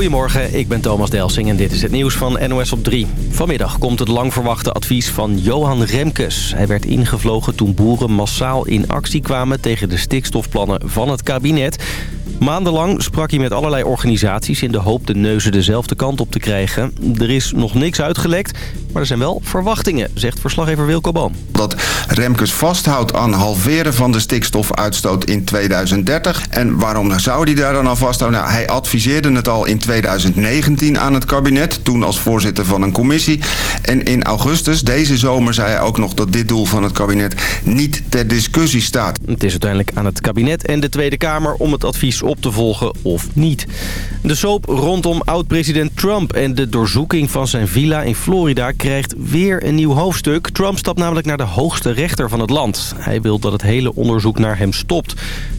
Goedemorgen, ik ben Thomas Delsing en dit is het nieuws van NOS op 3. Vanmiddag komt het lang verwachte advies van Johan Remkes. Hij werd ingevlogen toen boeren massaal in actie kwamen tegen de stikstofplannen van het kabinet. Maandenlang sprak hij met allerlei organisaties in de hoop de neuzen dezelfde kant op te krijgen. Er is nog niks uitgelekt, maar er zijn wel verwachtingen, zegt verslaggever Wilco Boom. Dat Remkes vasthoudt aan halveren van de stikstofuitstoot in 2030. En waarom zou hij daar dan al vasthouden? Nou, hij adviseerde het al in 2019 aan het kabinet, toen als voorzitter van een commissie. En in augustus, deze zomer, zei hij ook nog dat dit doel van het kabinet niet ter discussie staat. Het is uiteindelijk aan het kabinet en de Tweede Kamer om het advies op te volgen of niet. De soap rondom oud-president Trump en de doorzoeking van zijn villa in Florida krijgt weer een nieuw hoofdstuk. Trump stapt namelijk naar de hoogste rechter van het land. Hij wil dat het hele onderzoek naar hem stopt.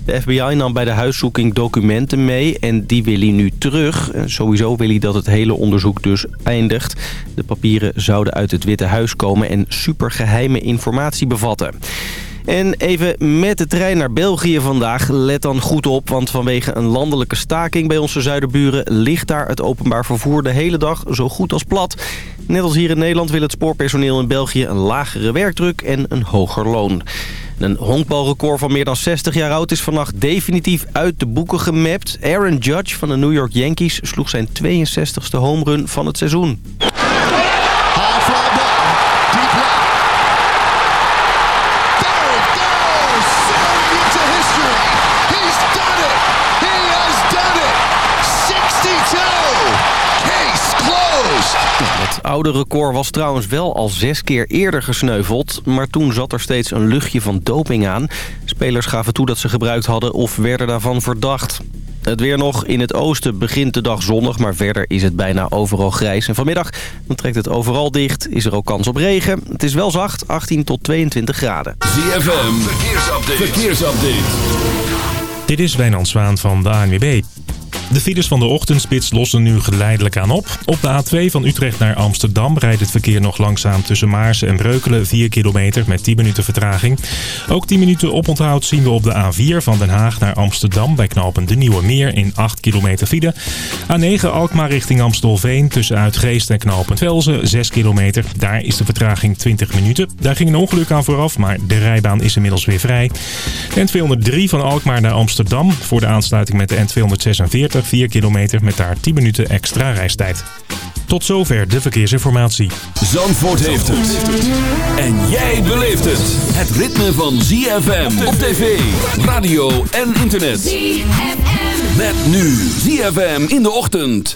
De FBI nam bij de huiszoeking documenten mee en die wil hij nu terug. Sowieso wil hij dat het hele onderzoek dus eindigt. De papieren zouden uit het Witte Huis komen en supergeheime informatie bevatten. En even met de trein naar België vandaag. Let dan goed op, want vanwege een landelijke staking bij onze zuiderburen... ligt daar het openbaar vervoer de hele dag zo goed als plat. Net als hier in Nederland wil het spoorpersoneel in België een lagere werkdruk en een hoger loon. Een honkbalrecord van meer dan 60 jaar oud is vannacht definitief uit de boeken gemapt. Aaron Judge van de New York Yankees sloeg zijn 62e homerun van het seizoen. Het oude record was trouwens wel al zes keer eerder gesneuveld... maar toen zat er steeds een luchtje van doping aan. Spelers gaven toe dat ze gebruikt hadden of werden daarvan verdacht. Het weer nog. In het oosten begint de dag zonnig, maar verder is het bijna overal grijs. En vanmiddag dan trekt het overal dicht, is er ook kans op regen. Het is wel zacht, 18 tot 22 graden. ZFM, verkeersupdate. verkeersupdate. Dit is Wijnand Zwaan van de ANWB. De files van de ochtendspits lossen nu geleidelijk aan op. Op de A2 van Utrecht naar Amsterdam rijdt het verkeer nog langzaam tussen Maarsen en Breukelen 4 kilometer met 10 minuten vertraging. Ook 10 minuten oponthoud zien we op de A4 van Den Haag naar Amsterdam bij knopen De Nieuwe Meer in 8 kilometer file. A9 Alkmaar richting Amstelveen tussen Uitgeest en knooppunt Velzen 6 kilometer. Daar is de vertraging 20 minuten. Daar ging een ongeluk aan vooraf, maar de rijbaan is inmiddels weer vrij. N203 van Alkmaar naar Amsterdam voor de aansluiting met de N246 4 kilometer met daar 10 minuten extra reistijd. Tot zover de verkeersinformatie. Zandvoort heeft het. En jij beleeft het. Het ritme van ZFM op tv, radio en internet. ZFM. Met nu ZFM in de ochtend.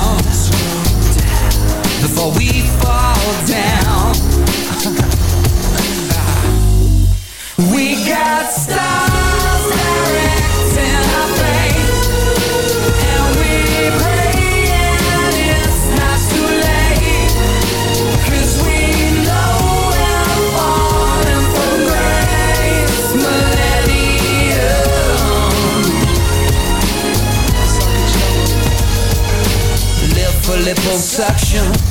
before we fall down. we got stars directing our fate, and we it's not too we know we're millennium. For liposuction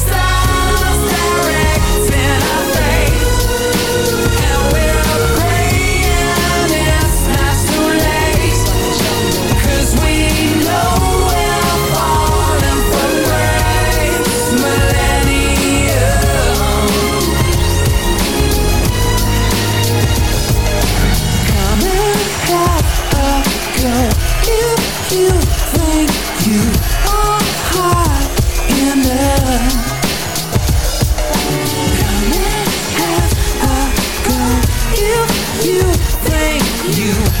you.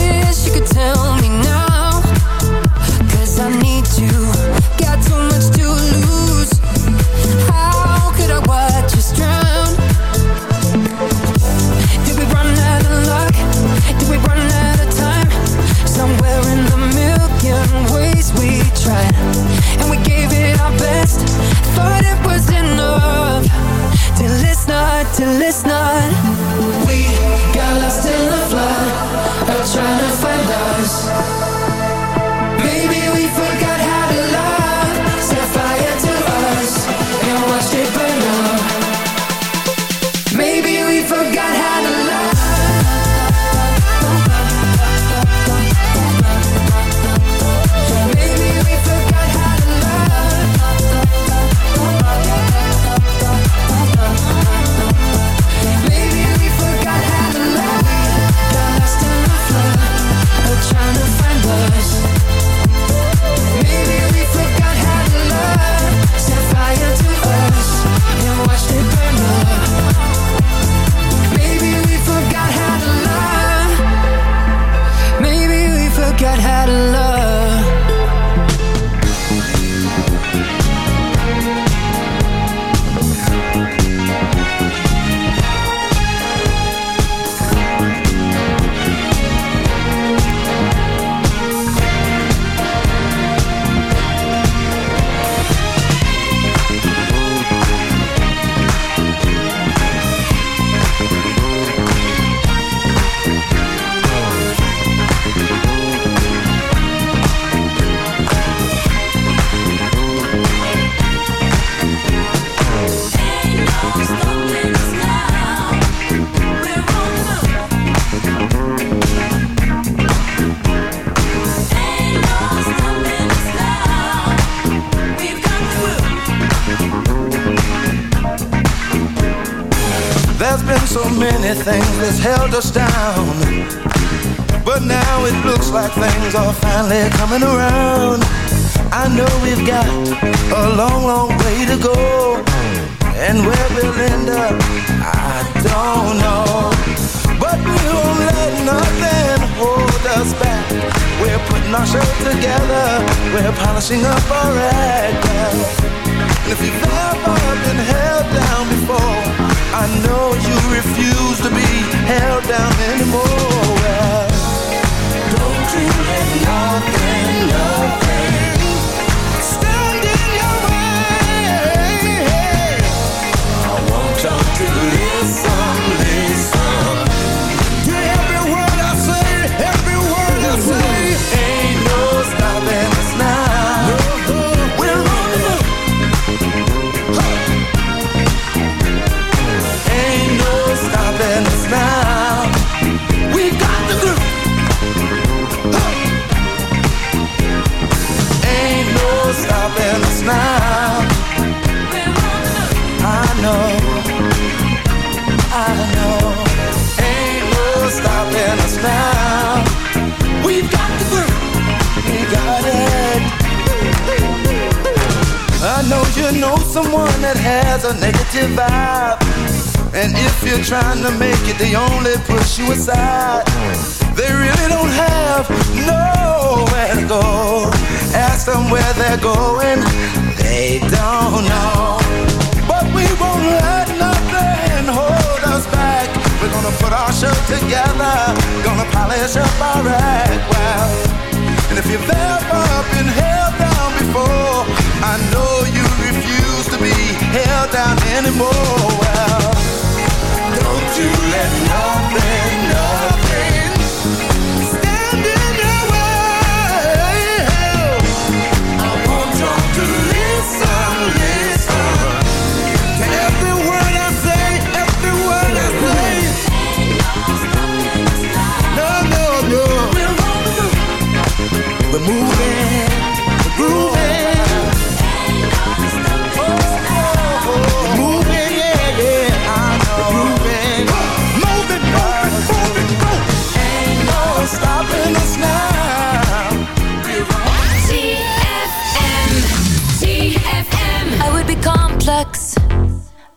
tell me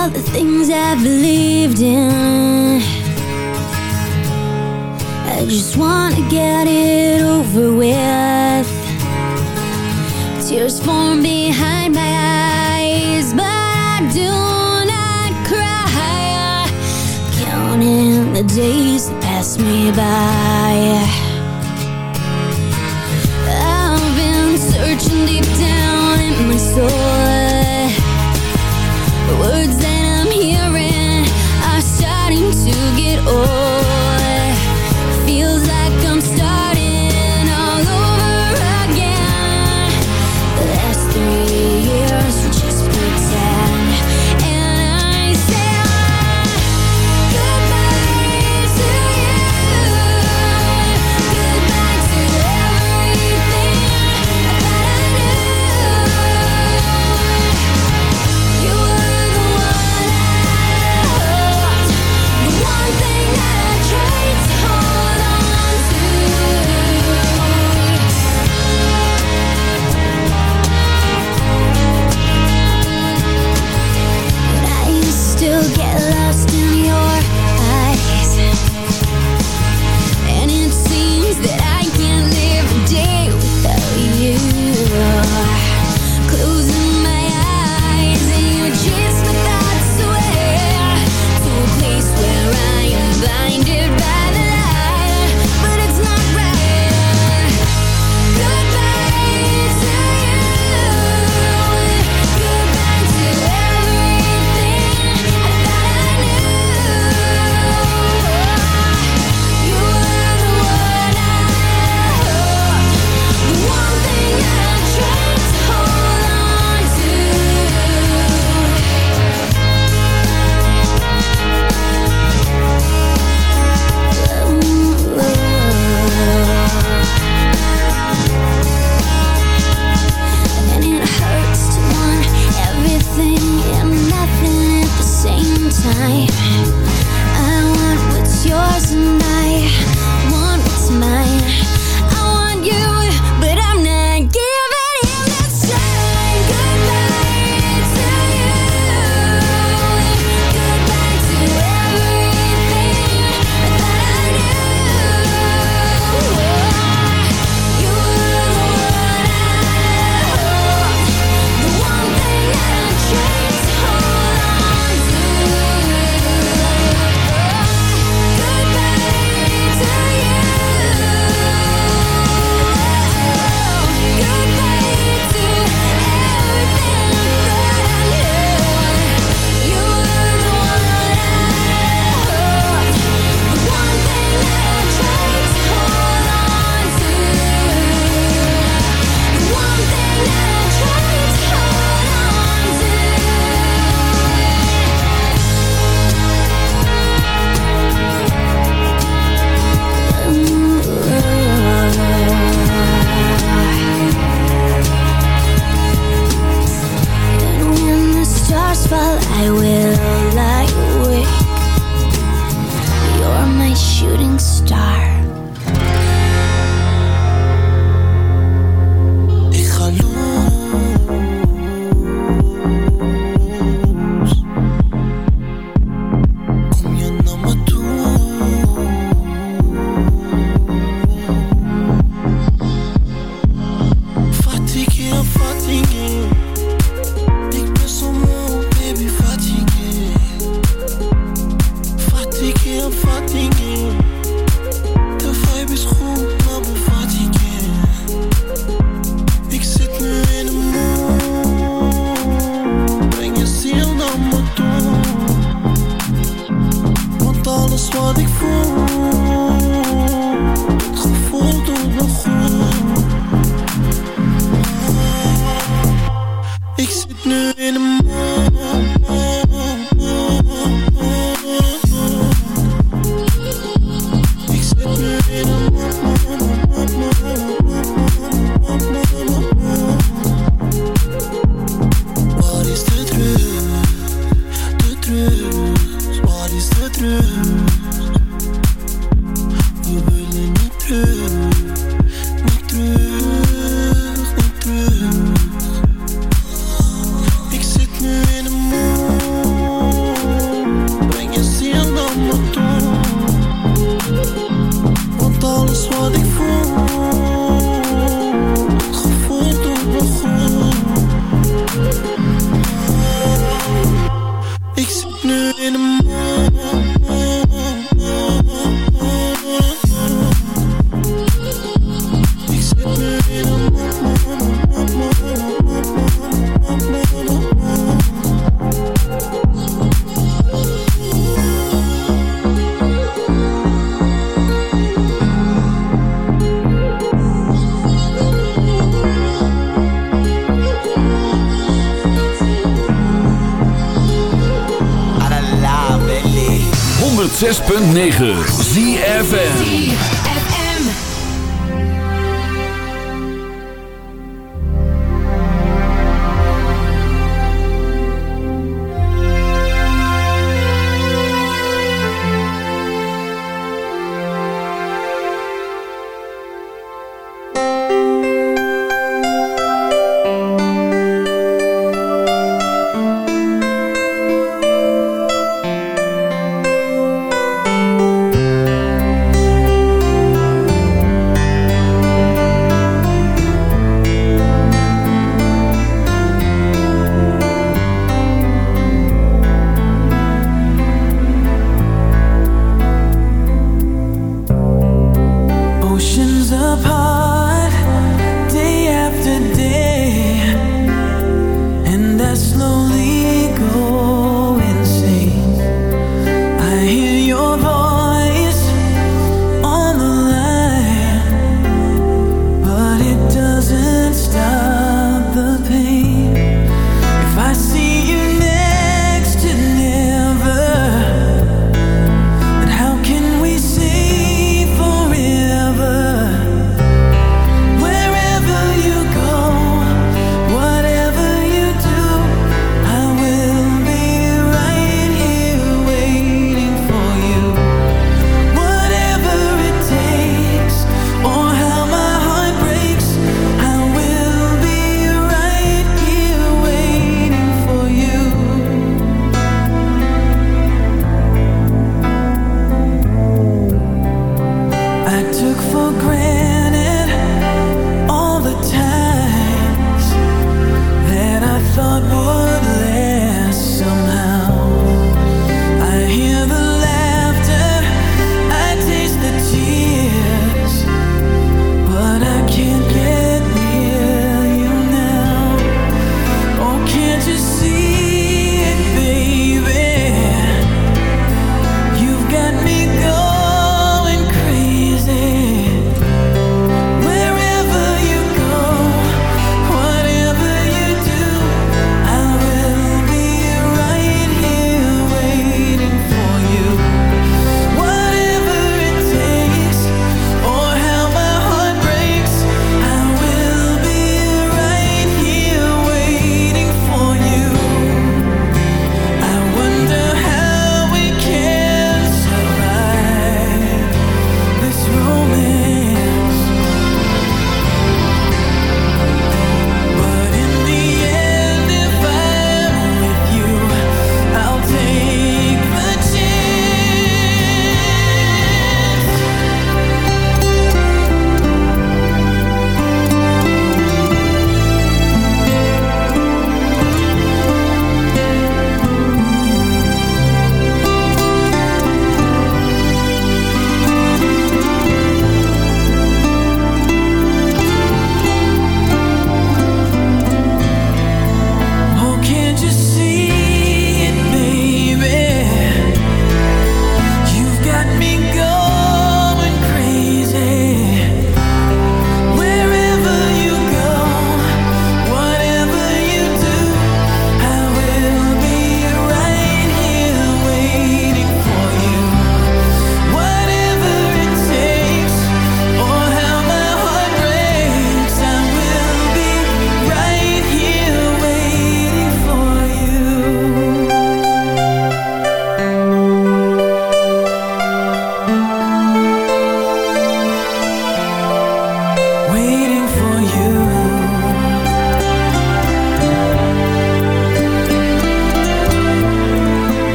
all the things I believed in. I just wanna get it over with. Tears form behind my eyes But I do not cry. Counting the days that pass me by. I've been searching deep down in my soul just wat ik voel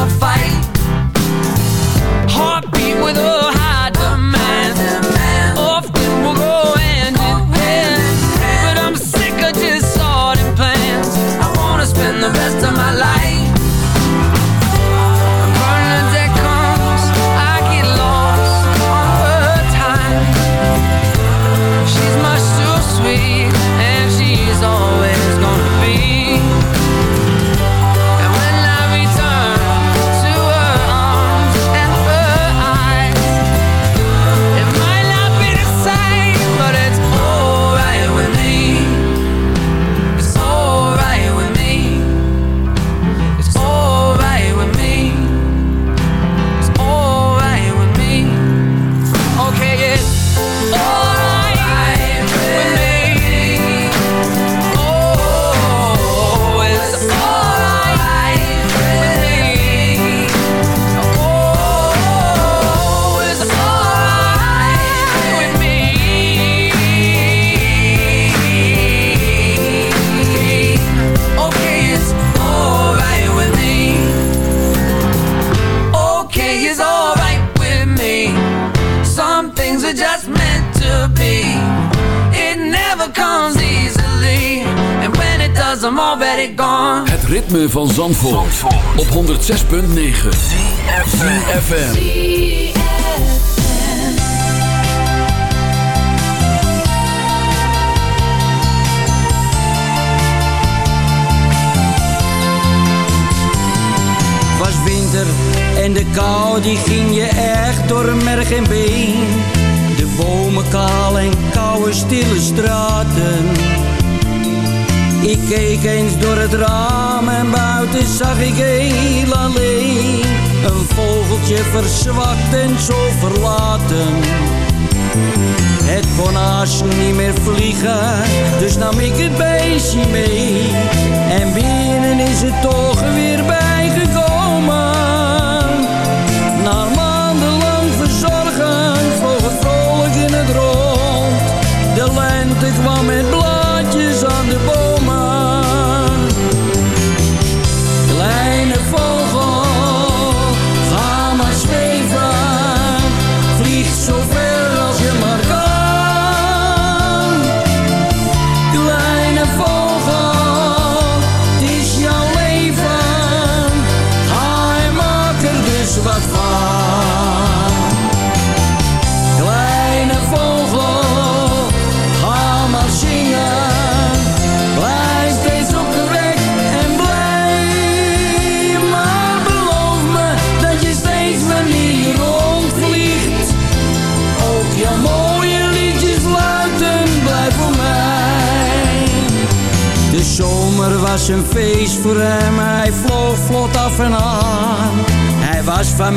A fight. Van Zandvoort, op 106.9 ZFM. was winter en de kou die ging je echt door merg en been. De bomen kaal en koude stille straten. Ik keek eens door het raam en buiten zag ik heel alleen. Een vogeltje verzwakt en zo verlaten. Het kon haast niet meer vliegen, dus nam ik het beestje mee. En binnen is het toch weer bijgekomen. Na maandenlang verzorgen vloog het vrolijk in het rond. De lente kwam met blaadjes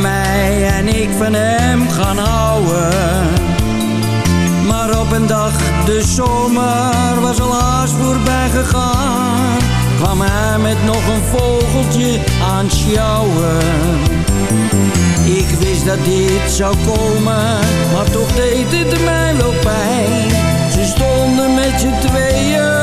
mij en ik van hem gaan houden. Maar op een dag, de zomer was al haast voorbij gegaan. Kwam hij met nog een vogeltje aan sjouwen. Ik wist dat dit zou komen, maar toch deed het mij wel pijn. Ze stonden met z'n tweeën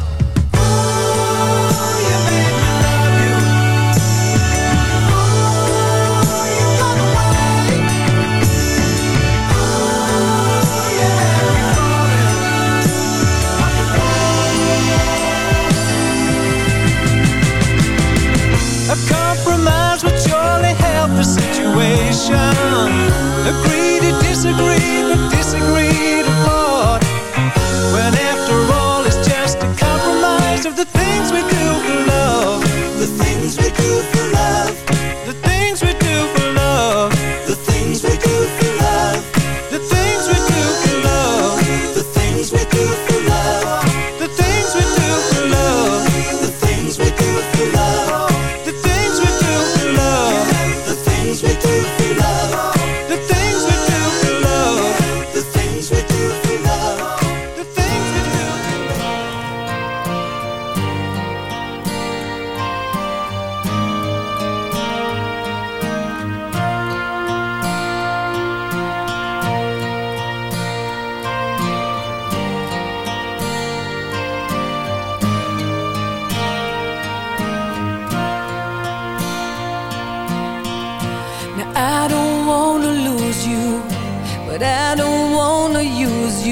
Situation. Agree to disagree, but disagree to part. When after all, it's just a compromise of the things we do for love. The things we do for love.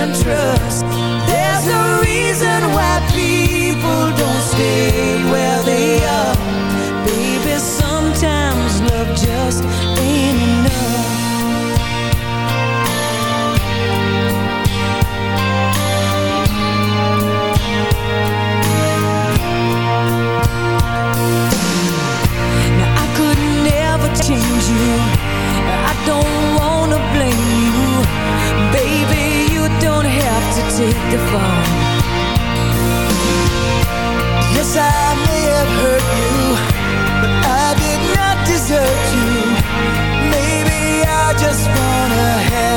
can't trust. There's a reason why people don't stay where